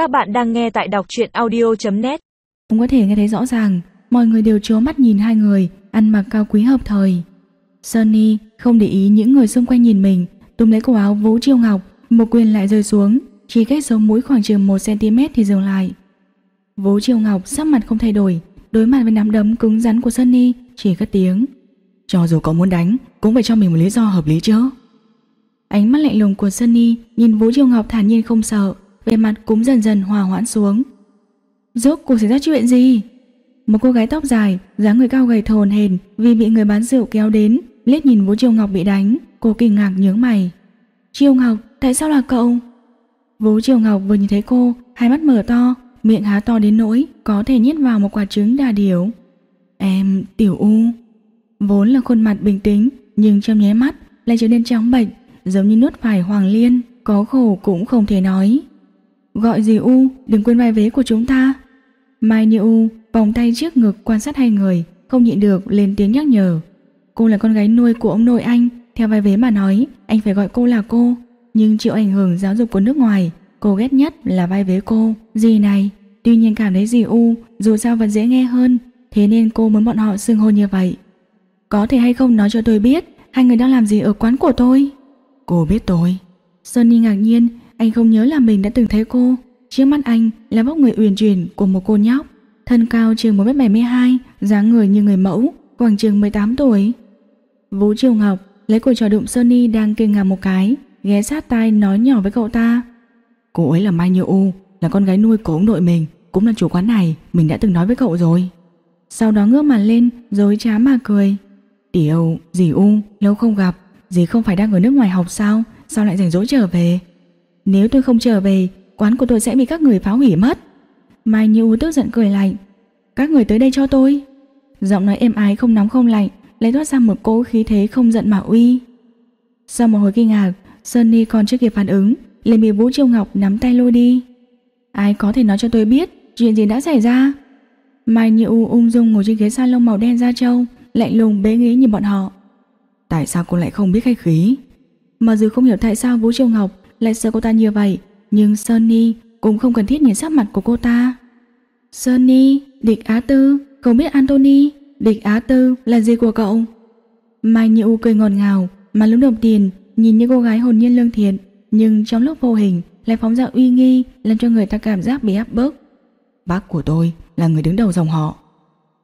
Các bạn đang nghe tại đọc truyện audio.net Cũng có thể nghe thấy rõ ràng Mọi người đều trố mắt nhìn hai người Ăn mặc cao quý hợp thời. Sunny không để ý những người xung quanh nhìn mình Túm lấy cổ áo Vũ Chiêu Ngọc Một quyền lại rơi xuống Chỉ cách sống mũi khoảng chừng 1cm thì dừng lại. Vũ Chiêu Ngọc sắc mặt không thay đổi Đối mặt với nắm đấm cứng rắn của Sunny Chỉ cất tiếng. Cho dù cậu muốn đánh Cũng phải cho mình một lý do hợp lý chứ. Ánh mắt lạnh lùng của Sunny Nhìn Vũ Chiêu Ngọc thản nhiên không sợ về mặt cũng dần dần hòa hoãn xuống. Rốt cuộc xảy ra chuyện gì? Một cô gái tóc dài, dáng người cao gầy thồn hền Vì bị người bán rượu kéo đến, liếc nhìn Vũ Triều Ngọc bị đánh, Cô kinh ngạc nhướng mày. Triều Ngọc, tại sao là cậu? Vũ Triều Ngọc vừa nhìn thấy cô, Hai mắt mở to, Miệng há to đến nỗi Có thể nhét vào một quả trứng đà điểu. Em, tiểu u. Vốn là khuôn mặt bình tĩnh, Nhưng trong nháy mắt lại trở nên trắng bệnh Giống như nuốt phải hoàng liên, Có khổ cũng không thể nói. Gọi gì U? Đừng quên vai vế của chúng ta. Mai Như U vòng tay trước ngực quan sát hai người Không nhịn được lên tiếng nhắc nhở. Cô là con gái nuôi của ông nội anh. Theo vai vế mà nói Anh phải gọi cô là cô. Nhưng chịu ảnh hưởng giáo dục của nước ngoài Cô ghét nhất là vai vế cô. Gì này? Tuy nhiên cảm thấy gì U Dù sao vẫn dễ nghe hơn. Thế nên cô muốn bọn họ xưng hô như vậy. Có thể hay không nói cho tôi biết Hai người đang làm gì ở quán của tôi? Cô biết tôi. Sunny ngạc nhiên Anh không nhớ là mình đã từng thấy cô. Trước mắt anh là vóc người uyển chuyển của một cô nhóc. Thân cao chừng 1m72 dáng người như người mẫu Khoảng chừng 18 tuổi. Vũ Triều Ngọc lấy cuộc trò đụng Sunny đang kinh ngạc một cái Ghé sát tai nói nhỏ với cậu ta. Cô ấy là Mai Như U Là con gái nuôi của ông nội mình Cũng là chủ quán này Mình đã từng nói với cậu rồi. Sau đó ngước mặt lên Dối trá mà cười. Tiểu, dì U, lâu không gặp Dì không phải đang ở nước ngoài học sao? Sao lại rảnh rỗi trở về nếu tôi không trở về, Quán của tôi sẽ bị các người phá hủy mất. Mai Như U tức giận cười lạnh. Các người tới đây cho tôi. Giọng nói êm ái không nóng không lạnh Lấy thoát ra một cỗ khí thế không giận mà uy. Sau một hồi kinh ngạc, Sunny còn chưa kịp phản ứng liền bị Vũ Triều Ngọc nắm tay lôi đi. Ai có thể nói cho tôi biết Chuyện gì đã xảy ra? Mai Như U ung dung ngồi trên ghế salon màu đen da trâu, Lạnh lùng bế nghĩ nhìn bọn họ. Tại sao cô lại không biết khách khí? Mà dù không hiểu tại sao Vũ Triều Ngọc lại sợ cô ta như vậy Nhưng Sunny cũng không cần thiết nhìn sắc mặt của cô ta. Sunny Địch Á Tư Không biết Anthony Địch Á Tư là gì của cậu? Mai Như U cười ngọt ngào Mà lúc đầu tiên nhìn như cô gái hồn nhiên lương thiện Nhưng trong lúc vô hình Lại phóng ra uy nghi Làm cho người ta cảm giác bị áp bức. Bác của tôi là người đứng đầu dòng họ.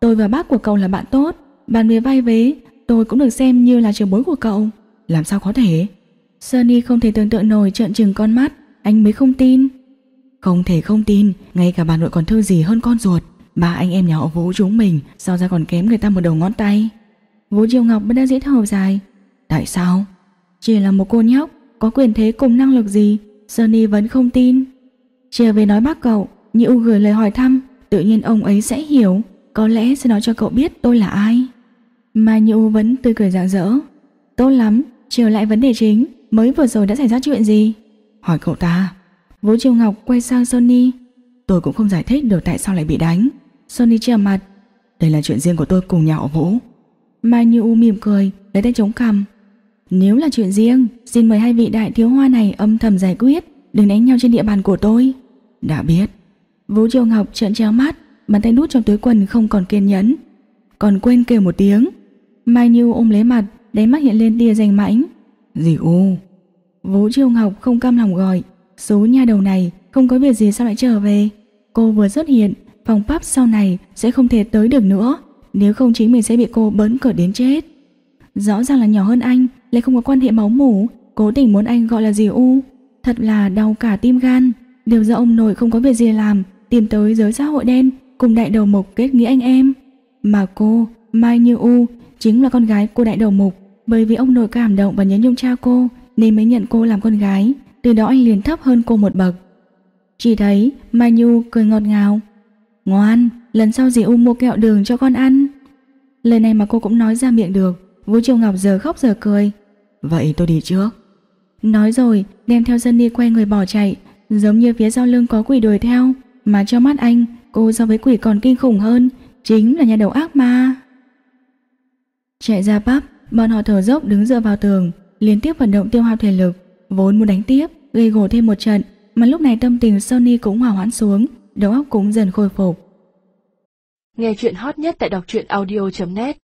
Tôi và bác của cậu là bạn tốt Bạn về vai vế Tôi cũng được xem như là trường bối của cậu. Làm sao có thể Sunny không thể tưởng tượng nổi trợn trừng con mắt Anh mới không tin. Không thể không tin Ngay cả bà nội còn thương gì hơn con ruột. Ba anh em nhà họ Vũ chúng mình Sao ra còn kém người ta một đầu ngón tay? Vũ Triều Ngọc vẫn đã dễ thở dài. Tại sao? Chỉ là một cô nhóc Có quyền thế cùng năng lực gì? Sunny vẫn không tin. Trở về nói bác cậu Như U gửi lời hỏi thăm Tự nhiên ông ấy sẽ hiểu. Có lẽ sẽ nói cho cậu biết tôi là ai. Mai Như U vẫn tươi cười rạng rỡ. Tốt lắm Trở lại vấn đề chính Mới vừa rồi đã xảy ra chuyện gì? Hỏi cậu ta. Vũ Triều Ngọc quay sang Sony. Tôi cũng không giải thích được tại sao lại bị đánh. Sony trầm mặt. Đây là chuyện riêng của tôi cùng nhà họ Vũ. Mai Như U mỉm cười, Lấy tay chống cằm. Nếu là chuyện riêng, Xin mời hai vị đại thiếu hoa này âm thầm giải quyết. Đừng đánh nhau trên địa bàn của tôi. Đã biết. Vũ Triều Ngọc trợn treo mắt, Bàn tay đút trong túi quần không còn kiên nhẫn. Còn quên kêu một tiếng. Mai Như ôm lấy mặt, Đáy mắt hiện lên tia danh mãnh. Dì U. Vũ Triều Ngọc không cam lòng gọi Số nhà đầu này không có việc gì sao lại trở về? Cô vừa xuất hiện Phòng pháp sau này sẽ không thể tới được nữa Nếu không chính mình sẽ bị cô bấn cờ đến chết. Rõ ràng là nhỏ hơn anh Lại không có quan hệ máu mủ Cố tình muốn anh gọi là dì U. Thật là đau cả tim gan Đều do ông nội không có việc gì làm Tìm tới giới xã hội đen Cùng đại đầu mục kết nghĩa anh em. Mà cô, Mai Như U Chính là con gái của đại đầu mục. Bởi vì ông nội cảm động và nhớ nhung cha cô Nên mới nhận cô làm con gái. Từ đó anh liền thấp hơn cô một bậc. Chỉ thấy Mai Nhu cười ngọt ngào. Ngoan, lần sau dì U mua kẹo đường cho con ăn. Lời này mà cô cũng nói ra miệng được. Vũ Triều Ngọc giờ khóc giờ cười. Vậy tôi đi trước. Nói rồi đem theo dân đi quay người bỏ chạy Giống như phía sau lưng có quỷ đuổi theo Mà cho mắt anh Cô so với quỷ còn kinh khủng hơn Chính là nhà đầu ác ma. Chạy ra pub Bọn họ thở dốc đứng dựa vào tường, liên tiếp vận động tiêu hao thể lực, vốn muốn đánh tiếp, gây gổ thêm một trận, mà lúc này tâm tình Sony cũng hòa hoãn xuống, đầu óc cũng dần khôi phục. Nghe chuyện hot nhất tại đọc truyện audio.net